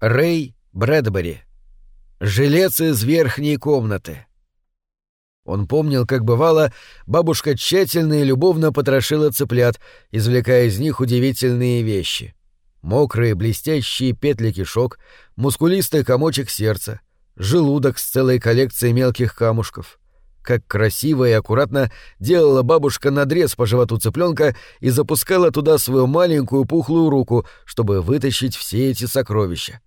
Рэй Брэдбери. Жилец из верхней комнаты. Он помнил, как бывало, бабушка тщательно и любовно потрошила цыплят, извлекая из них удивительные вещи. Мокрые блестящие петли кишок, мускулистый комочек сердца, желудок с целой коллекцией мелких камушков. Как красиво и аккуратно делала бабушка надрез по животу цыпленка и запускала туда свою маленькую пухлую руку, чтобы вытащить все эти сокровища.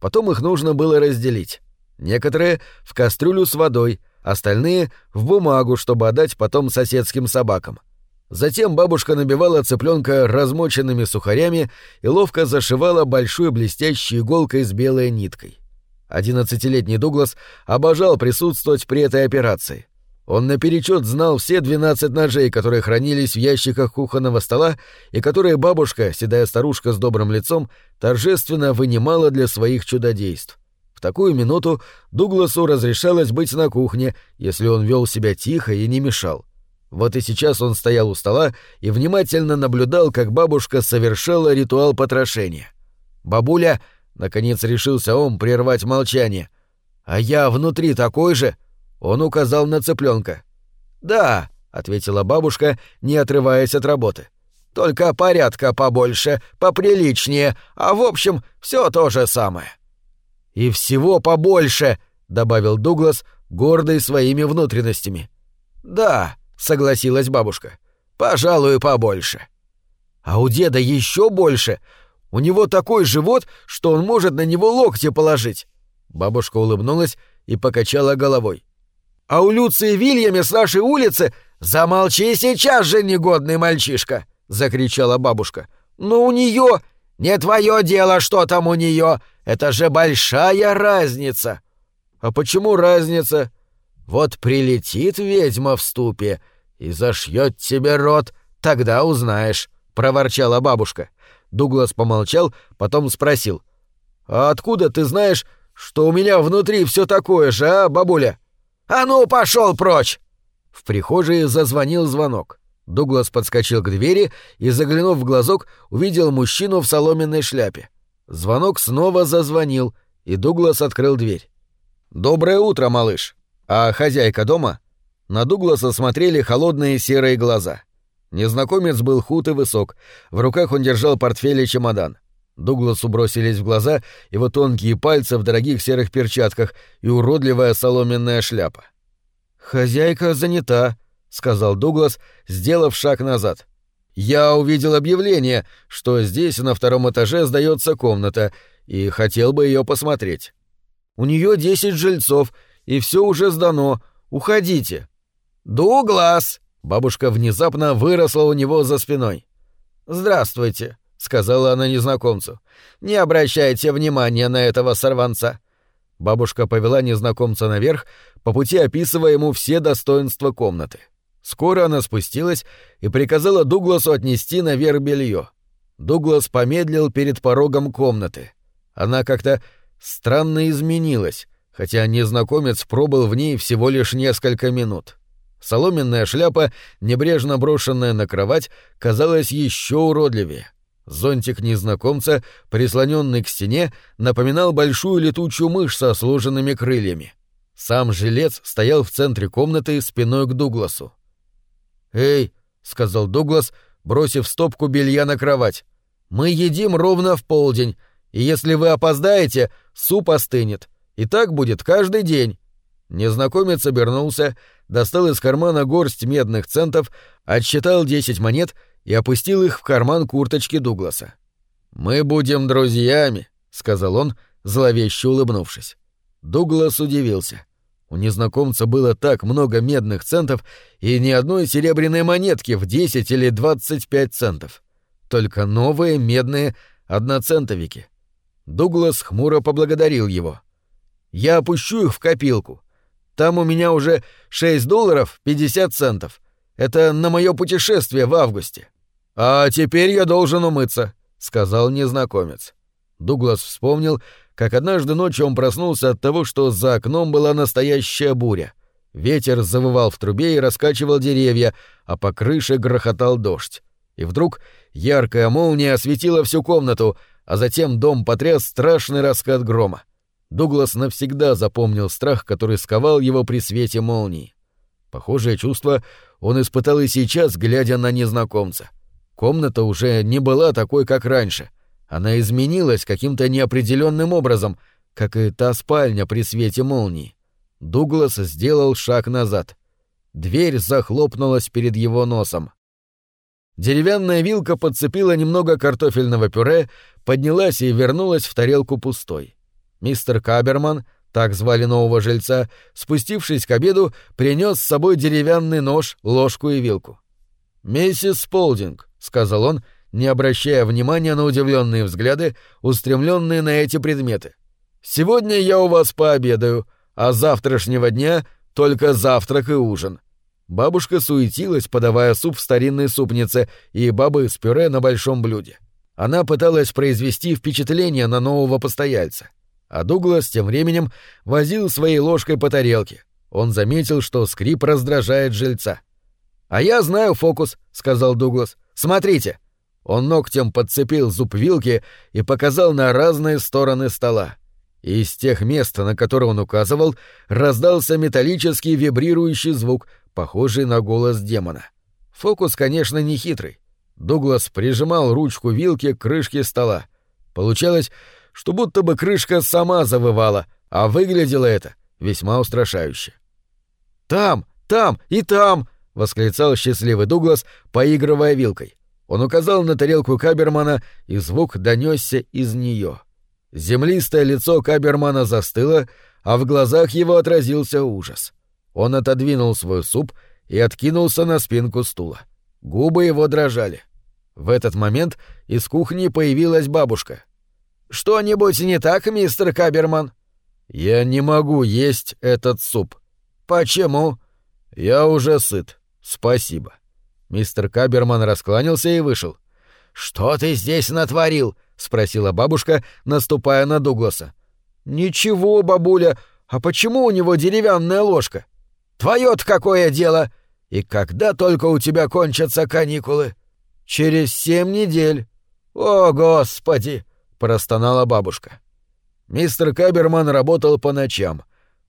Потом их нужно было разделить. Некоторые — в кастрюлю с водой, остальные — в бумагу, чтобы отдать потом соседским собакам. Затем бабушка набивала цыпленка размоченными сухарями и ловко зашивала большой блестящей иголкой с белой ниткой. Одиннадцатилетний Дуглас обожал присутствовать при этой операции. Он наперечет знал все двенадцать ножей, которые хранились в ящиках кухонного стола и которые бабушка, седая старушка с добрым лицом, торжественно вынимала для своих чудодейств. В такую минуту Дугласу разрешалось быть на кухне, если он вел себя тихо и не мешал. Вот и сейчас он стоял у стола и внимательно наблюдал, как бабушка совершала ритуал потрошения. «Бабуля», — наконец решился он прервать молчание, — «а я внутри такой же?» Он указал на цыпленка. «Да», — ответила бабушка, не отрываясь от работы. «Только порядка побольше, поприличнее, а в общем, все то же самое». «И всего побольше», — добавил Дуглас, гордый своими внутренностями. «Да», — согласилась бабушка. «Пожалуй, побольше». «А у деда еще больше. У него такой живот, что он может на него локти положить». Бабушка улыбнулась и покачала головой. «А у Люции Вильяме с нашей улицы...» «Замолчи сейчас же, негодный мальчишка!» — закричала бабушка. «Ну, у нее...» «Не твое дело, что там у нее. Это же большая разница!» «А почему разница?» Вот прилетит ведьма в ступе и зашьет тебе рот, тогда узнаешь, проворчала бабушка. Дуглас помолчал, потом спросил: А откуда ты знаешь, что у меня внутри все такое же, а, бабуля? А ну, пошел прочь! В прихожей зазвонил звонок. Дуглас подскочил к двери и, заглянув в глазок, увидел мужчину в соломенной шляпе. Звонок снова зазвонил, и Дуглас открыл дверь. «Доброе утро, малыш!» А хозяйка дома? На Дугласа смотрели холодные серые глаза. Незнакомец был худ и высок, в руках он держал портфель и чемодан. Дугласу бросились в глаза его тонкие пальцы в дорогих серых перчатках и уродливая соломенная шляпа. «Хозяйка занята», — сказал Дуглас, сделав шаг назад. «Я увидел объявление, что здесь на втором этаже сдается комната, и хотел бы ее посмотреть. У нее десять жильцов, и все уже сдано. Уходите». «Дуглас!» — бабушка внезапно выросла у него за спиной. «Здравствуйте», — сказала она незнакомцу. «Не обращайте внимания на этого сорванца». Бабушка повела незнакомца наверх, по пути описывая ему все достоинства комнаты. Скоро она спустилась и приказала Дугласу отнести наверх белье. Дуглас помедлил перед порогом комнаты. Она как-то странно изменилась, хотя незнакомец пробыл в ней всего лишь несколько минут. Соломенная шляпа, небрежно брошенная на кровать, казалась еще уродливее. Зонтик незнакомца, прислоненный к стене, напоминал большую летучую мышь со сложенными крыльями. Сам жилец стоял в центре комнаты спиной к Дугласу. «Эй», — сказал Дуглас, бросив стопку белья на кровать, — «мы едим ровно в полдень, и если вы опоздаете, суп остынет. И так будет каждый день. Незнакомец обернулся, достал из кармана горсть медных центов, отсчитал десять монет и опустил их в карман курточки Дугласа. «Мы будем друзьями», — сказал он, зловеще улыбнувшись. Дуглас удивился. У незнакомца было так много медных центов и ни одной серебряной монетки в десять или двадцать пять центов. Только новые медные одноцентовики. Дуглас хмуро поблагодарил его — я опущу их в копилку. Там у меня уже 6 долларов 50 центов. Это на мое путешествие в августе. А теперь я должен умыться, сказал незнакомец. Дуглас вспомнил, как однажды ночью он проснулся от того, что за окном была настоящая буря. Ветер завывал в трубе и раскачивал деревья, а по крыше грохотал дождь. И вдруг яркая молния осветила всю комнату, а затем дом потряс страшный раскат грома. Дуглас навсегда запомнил страх, который сковал его при свете молнии. Похожее чувство он испытал и сейчас, глядя на незнакомца. Комната уже не была такой, как раньше. Она изменилась каким-то неопределенным образом, как и та спальня при свете молнии. Дуглас сделал шаг назад. Дверь захлопнулась перед его носом. Деревянная вилка подцепила немного картофельного пюре, поднялась и вернулась в тарелку пустой. Мистер Каберман, так звали нового жильца, спустившись к обеду, принес с собой деревянный нож, ложку и вилку. «Миссис Сполдинг», — сказал он, не обращая внимания на удивленные взгляды, устремленные на эти предметы. «Сегодня я у вас пообедаю, а завтрашнего дня только завтрак и ужин». Бабушка суетилась, подавая суп в старинной супнице и бабы с пюре на большом блюде. Она пыталась произвести впечатление на нового постояльца. А Дуглас тем временем возил своей ложкой по тарелке. Он заметил, что скрип раздражает жильца. «А я знаю фокус», — сказал Дуглас. «Смотрите». Он ногтем подцепил зуб вилки и показал на разные стороны стола. И из тех мест, на которые он указывал, раздался металлический вибрирующий звук, похожий на голос демона. Фокус, конечно, не хитрый. Дуглас прижимал ручку вилки к крышке стола. Получалось, что будто бы крышка сама завывала, а выглядело это весьма устрашающе. «Там! Там! И там!» — восклицал счастливый Дуглас, поигрывая вилкой. Он указал на тарелку Кабермана, и звук донесся из нее. Землистое лицо Кабермана застыло, а в глазах его отразился ужас. Он отодвинул свой суп и откинулся на спинку стула. Губы его дрожали. В этот момент из кухни появилась бабушка. «Что-нибудь не так, мистер Каберман?» «Я не могу есть этот суп». «Почему?» «Я уже сыт. Спасибо». Мистер Каберман раскланялся и вышел. «Что ты здесь натворил?» — спросила бабушка, наступая на Дугласа. «Ничего, бабуля. А почему у него деревянная ложка?» «Твое-то какое дело? И когда только у тебя кончатся каникулы?» «Через семь недель». «О, Господи!» — простонала бабушка. Мистер Каберман работал по ночам.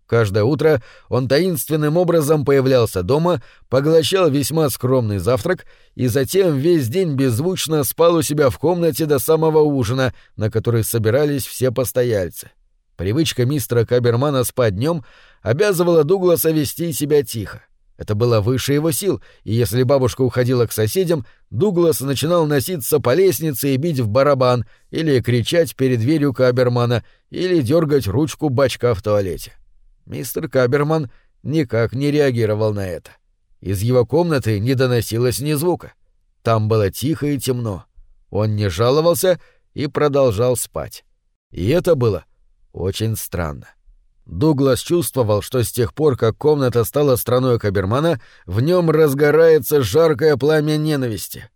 Каждое утро он таинственным образом появлялся дома, поглощал весьма скромный завтрак и затем весь день беззвучно спал у себя в комнате до самого ужина, на который собирались все постояльцы. Привычка мистера Кабермана спать днем обязывала Дугласа вести себя тихо. Это было выше его сил, и если бабушка уходила к соседям, Дуглас начинал носиться по лестнице и бить в барабан, или кричать перед дверью Кабермана, или дергать ручку бачка в туалете. Мистер Каберман никак не реагировал на это. Из его комнаты не доносилось ни звука. Там было тихо и темно. Он не жаловался и продолжал спать. И это было очень странно. Дуглас чувствовал, что с тех пор, как комната стала страной Кабермана, в нем разгорается жаркое пламя ненависти.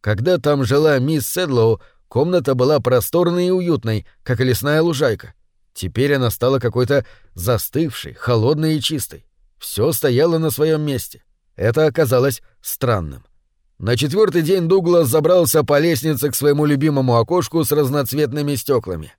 Когда там жила мисс Седлоу, комната была просторной и уютной, как лесная лужайка. Теперь она стала какой-то застывшей, холодной и чистой. Все стояло на своем месте. Это оказалось странным. На четвертый день Дуглас забрался по лестнице к своему любимому окошку с разноцветными стеклами.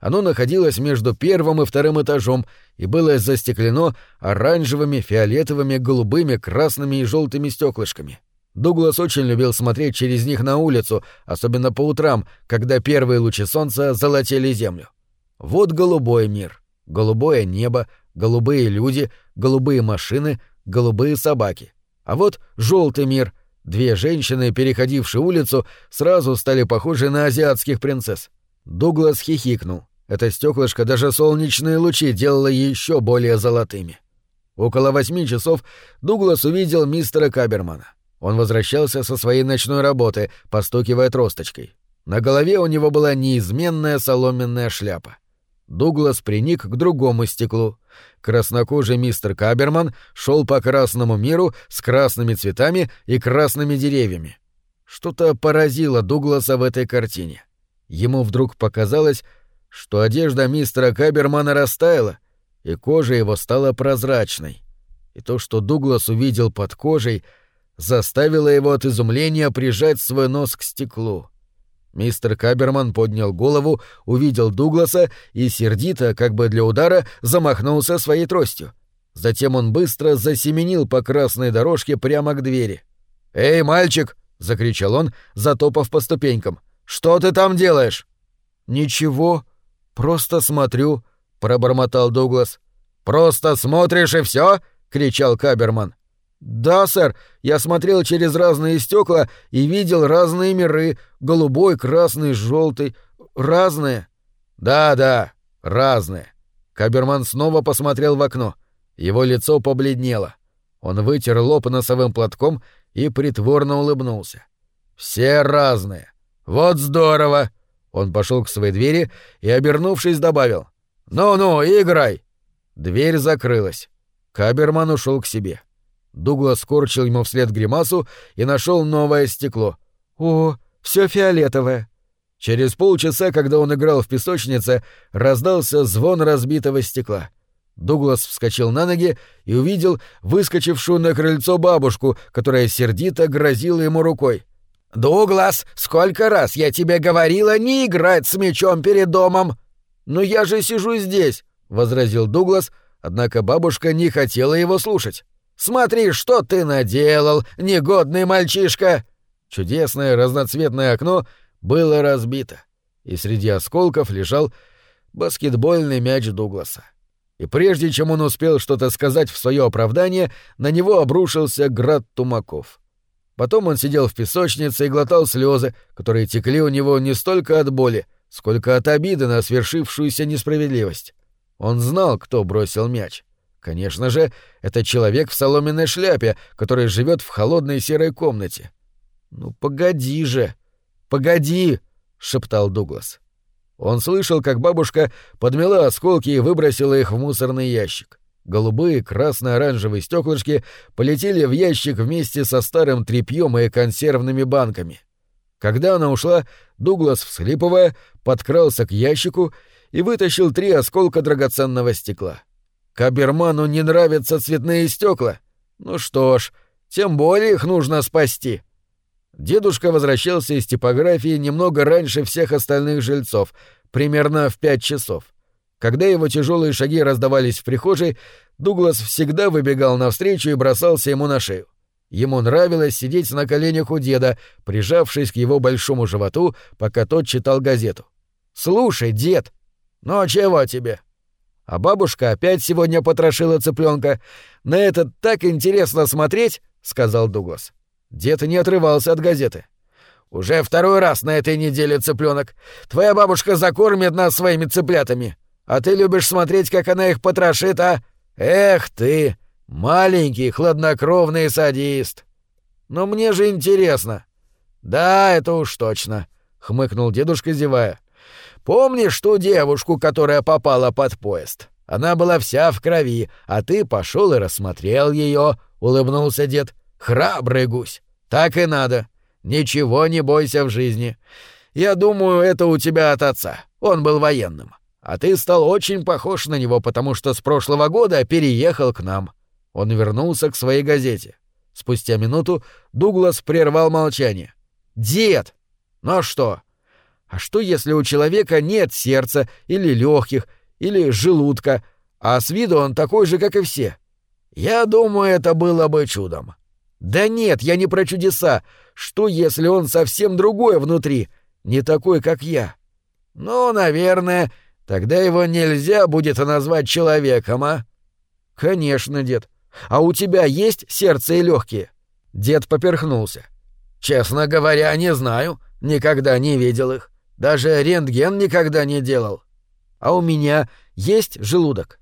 Оно находилось между первым и вторым этажом и было застеклено оранжевыми, фиолетовыми, голубыми, красными и желтыми стеклышками. Дуглас очень любил смотреть через них на улицу, особенно по утрам, когда первые лучи солнца золотели землю. Вот голубой мир, голубое небо, голубые люди, голубые машины, голубые собаки. А вот желтый мир. Две женщины, переходившие улицу, сразу стали похожи на азиатских принцесс. Дуглас хихикнул. Это стеклышко даже солнечные лучи делало еще более золотыми. Около восьми часов Дуглас увидел мистера Кабермана. Он возвращался со своей ночной работы, постукивая тросточкой. На голове у него была неизменная соломенная шляпа. Дуглас приник к другому стеклу. Краснокожий мистер Каберман шел по красному миру с красными цветами и красными деревьями. Что-то поразило Дугласа в этой картине. Ему вдруг показалось, что одежда мистера Кабермана растаяла, и кожа его стала прозрачной. И то, что Дуглас увидел под кожей, заставило его от изумления прижать свой нос к стеклу. Мистер Каберман поднял голову, увидел Дугласа и сердито, как бы для удара, замахнулся своей тростью. Затем он быстро засеменил по красной дорожке прямо к двери. «Эй, мальчик!» — закричал он, затопав по ступенькам. «Что ты там делаешь?» «Ничего, просто смотрю», — пробормотал Дуглас. «Просто смотришь и все? кричал Каберман. «Да, сэр, я смотрел через разные стекла и видел разные миры — голубой, красный, желтый, разные». «Да-да, разные». Каберман снова посмотрел в окно. Его лицо побледнело. Он вытер лоб носовым платком и притворно улыбнулся. «Все разные. Вот здорово!» Он пошел к своей двери и, обернувшись, добавил. «Ну-ну, играй!» Дверь закрылась. Каберман ушел к себе. — Дуглас скорчил ему вслед гримасу и нашел новое стекло. «О, все фиолетовое!» Через полчаса, когда он играл в песочнице, раздался звон разбитого стекла. Дуглас вскочил на ноги и увидел выскочившую на крыльцо бабушку, которая сердито грозила ему рукой. «Дуглас, сколько раз я тебе говорила не играть с мечом перед домом!» «Но я же сижу здесь!» — возразил Дуглас, однако бабушка не хотела его слушать. Смотри, что ты наделал, негодный мальчишка!» Чудесное разноцветное окно было разбито, и среди осколков лежал баскетбольный мяч Дугласа. И прежде чем он успел что-то сказать в свое оправдание, на него обрушился град тумаков. Потом он сидел в песочнице и глотал слезы, которые текли у него не столько от боли, сколько от обиды на свершившуюся несправедливость. Он знал, кто бросил мяч. Конечно же, это человек в соломенной шляпе, который живет в холодной серой комнате. «Ну, погоди же! Погоди!» — шептал Дуглас. Он слышал, как бабушка подмела осколки и выбросила их в мусорный ящик. Голубые, красно-оранжевые стеклышки полетели в ящик вместе со старым тряпьем и консервными банками. Когда она ушла, Дуглас, всхлипывая, подкрался к ящику и вытащил три осколка драгоценного стекла. Каберману не нравятся цветные стекла. Ну что ж, тем более их нужно спасти. Дедушка возвращался из типографии немного раньше всех остальных жильцов, примерно в пять часов. Когда его тяжелые шаги раздавались в прихожей, Дуглас всегда выбегал навстречу и бросался ему на шею. Ему нравилось сидеть на коленях у деда, прижавшись к его большому животу, пока тот читал газету. «Слушай, дед, ну чего тебе?» А бабушка опять сегодня потрошила цыпленка. На это так интересно смотреть, сказал Дуглас. Дед не отрывался от газеты. Уже второй раз на этой неделе цыпленок. Твоя бабушка закормит нас своими цыплятами. А ты любишь смотреть, как она их потрошит, а? Эх ты, маленький хладнокровный садист. Но мне же интересно. Да, это уж точно, хмыкнул дедушка, зевая. Помнишь ту девушку, которая попала под поезд? Она была вся в крови, а ты пошел и рассмотрел ее, улыбнулся дед. Храбрый гусь. Так и надо. Ничего не бойся в жизни. Я думаю, это у тебя от отца. Он был военным. А ты стал очень похож на него, потому что с прошлого года переехал к нам. Он вернулся к своей газете. Спустя минуту Дуглас прервал молчание. «Дед! Ну что, а что, если у человека нет сердца или легких, или желудка, а с виду он такой же, как и все? Я думаю, это было бы чудом. Да нет, я не про чудеса. Что, если он совсем другой внутри, не такой, как я? Ну, наверное, тогда его нельзя будет назвать человеком, а? Конечно, дед. А у тебя есть сердце и легкие? Дед поперхнулся. Честно говоря, не знаю, никогда не видел их. Даже рентген никогда не делал. А у меня есть желудок.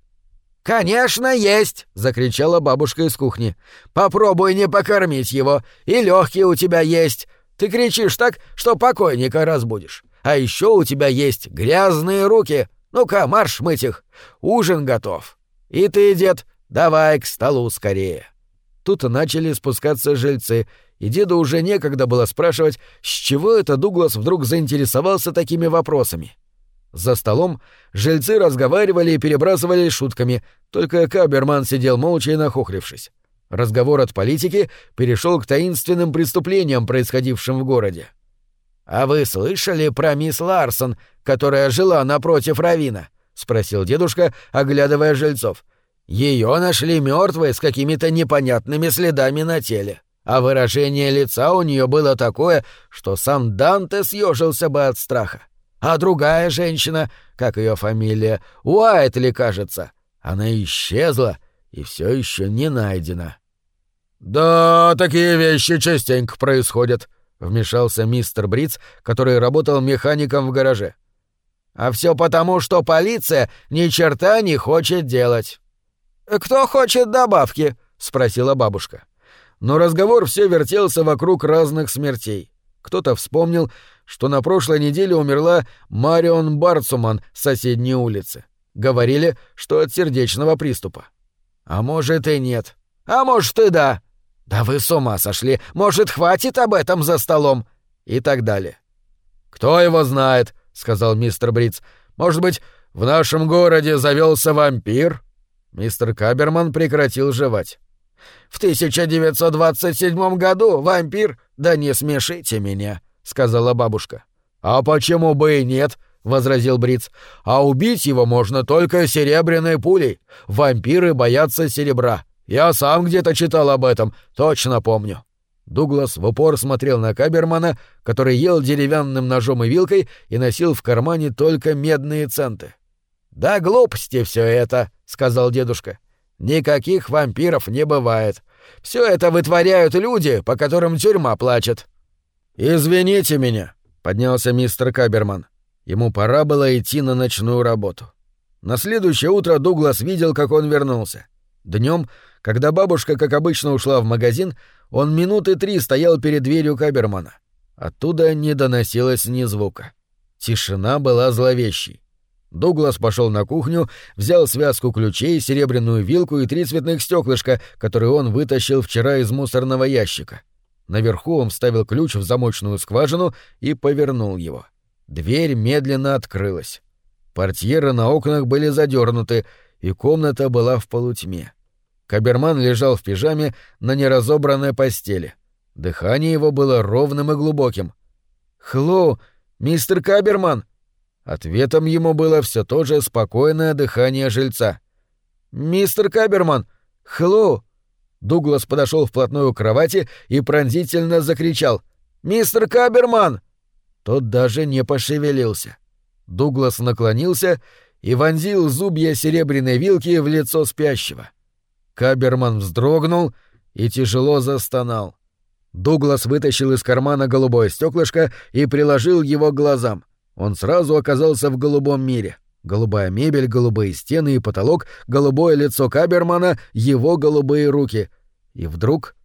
Конечно, есть, закричала бабушка из кухни. Попробуй не покормить его, и легкие у тебя есть. Ты кричишь так, что покойника разбудишь. А еще у тебя есть грязные руки. Ну-ка, марш мыть их. Ужин готов. И ты, дед, давай к столу скорее. Тут начали спускаться жильцы, и деду уже некогда было спрашивать, с чего это Дуглас вдруг заинтересовался такими вопросами. За столом жильцы разговаривали и перебрасывались шутками, только Каберман сидел молча и нахохлившись. Разговор от политики перешел к таинственным преступлениям, происходившим в городе. «А вы слышали про мисс Ларсон, которая жила напротив Равина?» — спросил дедушка, оглядывая жильцов. Ее нашли мертвой с какими-то непонятными следами на теле, а выражение лица у нее было такое, что сам Данте съежился бы от страха. А другая женщина, как ее фамилия, Уайтли, кажется, она исчезла и все еще не найдена. «Да, такие вещи частенько происходят», — вмешался мистер Бриц, который работал механиком в гараже. «А все потому, что полиция ни черта не хочет делать». «Кто хочет добавки?» — спросила бабушка. Но разговор все вертелся вокруг разных смертей. Кто-то вспомнил, что на прошлой неделе умерла Марион Барцуман с соседней улицы. Говорили, что от сердечного приступа. А может и нет. А может и да. «Да вы с ума сошли! Может, хватит об этом за столом?» И так далее. «Кто его знает?» — сказал мистер Бриц. «Может быть, в нашем городе завелся вампир?» Мистер Каберман прекратил жевать. «В 1927 году вампир... Да не смешите меня», — сказала бабушка. «А почему бы и нет?» — возразил Бриц. «А убить его можно только серебряной пулей. Вампиры боятся серебра. Я сам где-то читал об этом, точно помню». Дуглас в упор смотрел на Кабермана, который ел деревянным ножом и вилкой и носил в кармане только медные центы. «Да глупости все это», — сказал дедушка. «Никаких вампиров не бывает. Все это вытворяют люди, по которым тюрьма плачет». «Извините меня», — поднялся мистер Каберман. Ему пора было идти на ночную работу. На следующее утро Дуглас видел, как он вернулся. Днем когда бабушка, как обычно, ушла в магазин, он минуты три стоял перед дверью Кабермана. Оттуда не доносилось ни звука. Тишина была зловещей. Дуглас пошел на кухню, взял связку ключей, серебряную вилку и три цветных стеклышка, которые он вытащил вчера из мусорного ящика. Наверху он вставил ключ в замочную скважину и повернул его. Дверь медленно открылась. Портьеры на окнах были задернуты, и комната была в полутьме. Каберман лежал в пижаме на неразобранной постели. Дыхание его было ровным и глубоким. «Хлоу, мистер Каберман!» Ответом ему было все то же спокойное дыхание жильца. «Мистер Каберман! Хлоу!» Дуглас подошел вплотную к кровати и пронзительно закричал. «Мистер Каберман!» Тот даже не пошевелился. Дуглас наклонился и вонзил зубья серебряной вилки в лицо спящего. — Каберман вздрогнул и тяжело застонал. Дуглас вытащил из кармана голубое стеклышко и приложил его к глазам. Он сразу оказался в голубом мире. Голубая мебель, голубые стены и потолок, голубое лицо Кабермана, его голубые руки. И вдруг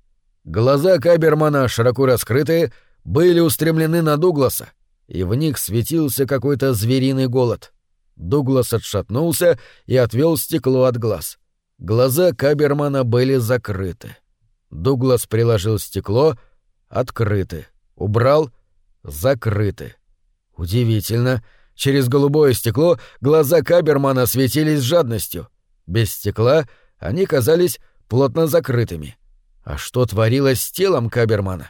глаза Кабермана, широко раскрытые, были устремлены на Дугласа, и в них светился какой-то звериный голод. Дуглас отшатнулся и отвел стекло от глаз. — Глаза Кабермана были закрыты. Дуглас приложил стекло. Открыты. Убрал. Закрыты. Удивительно. Через голубое стекло глаза Кабермана светились жадностью. Без стекла они казались плотно закрытыми. А что творилось с телом Кабермана?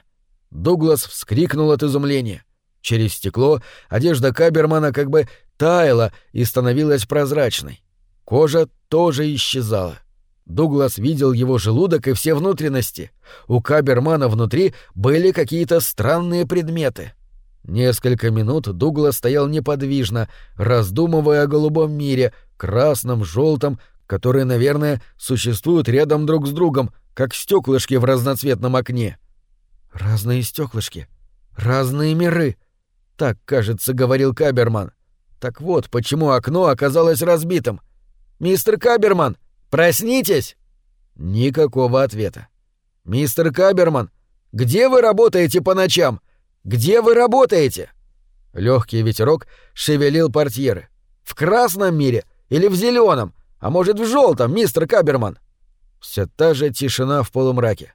Дуглас вскрикнул от изумления. Через стекло одежда Кабермана как бы таяла и становилась прозрачной. Кожа тоже исчезала. Дуглас видел его желудок и все внутренности. У Кабермана внутри были какие-то странные предметы. Несколько минут Дуглас стоял неподвижно, раздумывая о голубом мире, красном, желтом, которые, наверное, существуют рядом друг с другом, как стеклышки в разноцветном окне. Разные стеклышки, разные миры. Так, кажется, говорил Каберман. Так вот, почему окно оказалось разбитым. «Мистер Каберман, проснитесь!» Никакого ответа. «Мистер Каберман, где вы работаете по ночам? Где вы работаете?» Легкий ветерок шевелил портьеры. «В красном мире или в зеленом, а может в желтом, мистер Каберман?» Все та же тишина в полумраке.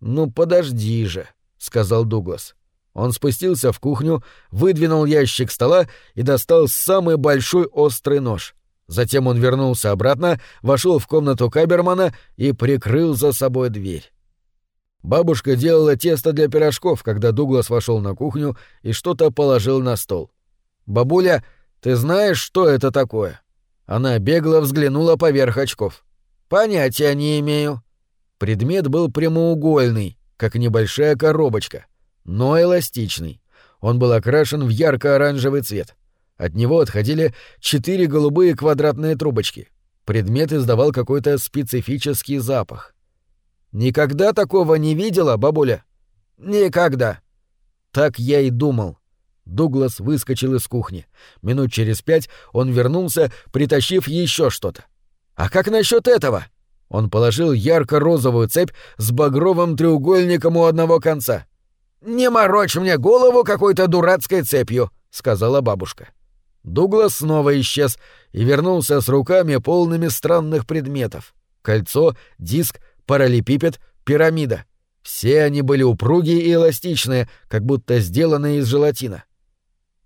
«Ну подожди же», — сказал Дуглас. Он спустился в кухню, выдвинул ящик стола и достал самый большой острый нож. Затем он вернулся обратно, вошел в комнату Кабермана и прикрыл за собой дверь. Бабушка делала тесто для пирожков, когда Дуглас вошел на кухню и что-то положил на стол. «Бабуля, ты знаешь, что это такое?» Она бегло взглянула поверх очков. «Понятия не имею». Предмет был прямоугольный, как небольшая коробочка, но эластичный. Он был окрашен в ярко-оранжевый цвет. От него отходили четыре голубые квадратные трубочки. Предмет издавал какой-то специфический запах. «Никогда такого не видела, бабуля?» «Никогда». Так я и думал. Дуглас выскочил из кухни. Минут через пять он вернулся, притащив еще что-то. «А как насчет этого?» Он положил ярко-розовую цепь с багровым треугольником у одного конца. «Не морочь мне голову какой-то дурацкой цепью», — сказала бабушка. Дуглас снова исчез и вернулся с руками полными странных предметов. Кольцо, диск, параллелепипед, пирамида. Все они были упругие и эластичные, как будто сделанные из желатина.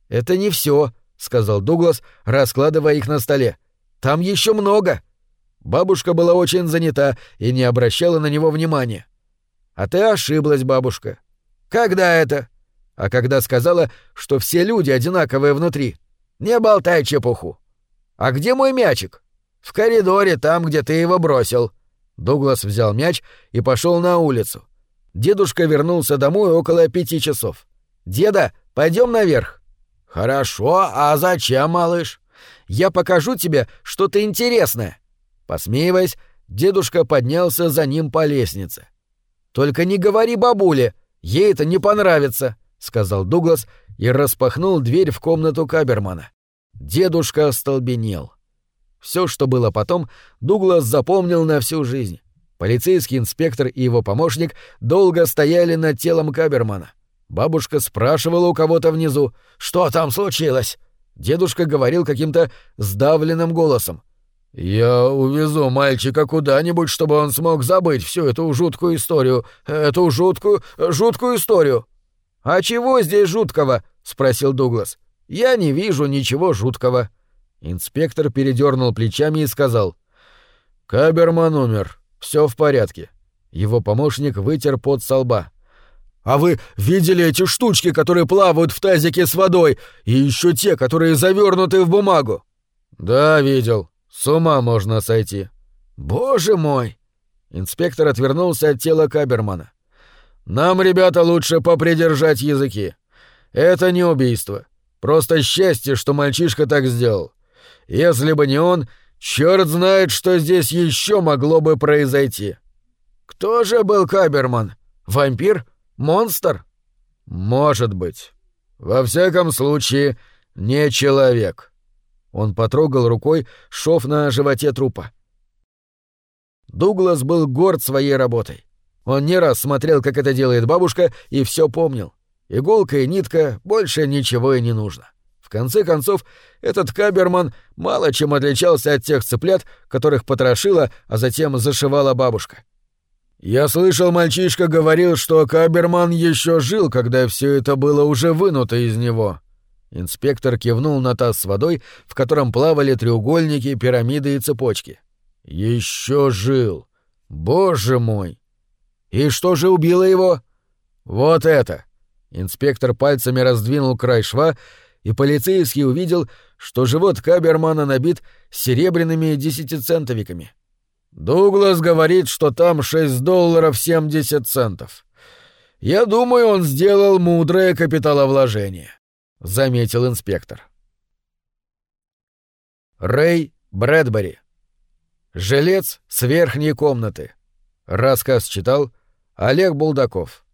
«Это не все, сказал Дуглас, раскладывая их на столе. «Там еще много!» Бабушка была очень занята и не обращала на него внимания. «А ты ошиблась, бабушка». «Когда это?» «А когда сказала, что все люди одинаковые внутри». «Не болтай чепуху». «А где мой мячик?» «В коридоре, там, где ты его бросил». Дуглас взял мяч и пошел на улицу. Дедушка вернулся домой около пяти часов. «Деда, пойдем наверх». «Хорошо, а зачем, малыш?» «Я покажу тебе что-то интересное». Посмеиваясь, дедушка поднялся за ним по лестнице. «Только не говори бабуле, ей это не понравится», — сказал Дуглас и распахнул дверь в комнату Кабермана. Дедушка остолбенел. Все, что было потом, Дуглас запомнил на всю жизнь. Полицейский инспектор и его помощник долго стояли над телом Кабермана. Бабушка спрашивала у кого-то внизу, что там случилось. Дедушка говорил каким-то сдавленным голосом. «Я увезу мальчика куда-нибудь, чтобы он смог забыть всю эту жуткую историю, эту жуткую, жуткую историю». «А чего здесь жуткого?» — спросил Дуглас. «Я не вижу ничего жуткого». Инспектор передернул плечами и сказал. «Каберман умер. Все в порядке». Его помощник вытер пот со лба. А вы видели эти штучки, которые плавают в тазике с водой, и еще те, которые завернуты в бумагу? Да, видел. С ума можно сойти. Боже мой! Инспектор отвернулся от тела Кабермана. Нам, ребята, лучше попридержать языки. Это не убийство. Просто счастье, что мальчишка так сделал. Если бы не он, черт знает, что здесь еще могло бы произойти. Кто же был Каберман? Вампир? Монстр? Может быть. Во всяком случае, не человек. Он потрогал рукой шов на животе трупа. Дуглас был горд своей работой. Он не раз смотрел, как это делает бабушка, и все помнил. Иголка и нитка, больше ничего и не нужно. В конце концов, этот Каберман мало чем отличался от тех цыплят, которых потрошила, а затем зашивала бабушка. «Я слышал, мальчишка говорил, что Каберман еще жил, когда все это было уже вынуто из него». Инспектор кивнул на таз с водой, в котором плавали треугольники, пирамиды и цепочки. Еще жил. Боже мой! И что же убило его? Вот это! Инспектор пальцами раздвинул край шва, и полицейский увидел, что живот Кабермана набит серебряными десятицентовиками. Дуглас говорит, что там 6 долларов 70 центов. Я думаю, он сделал мудрое капиталовложение, заметил инспектор. Рэй Брэдбери. Жилец с верхней комнаты. Рассказ читал Олег Булдаков.